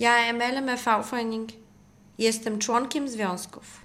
Ja MLMV Fajning jestem członkiem związków.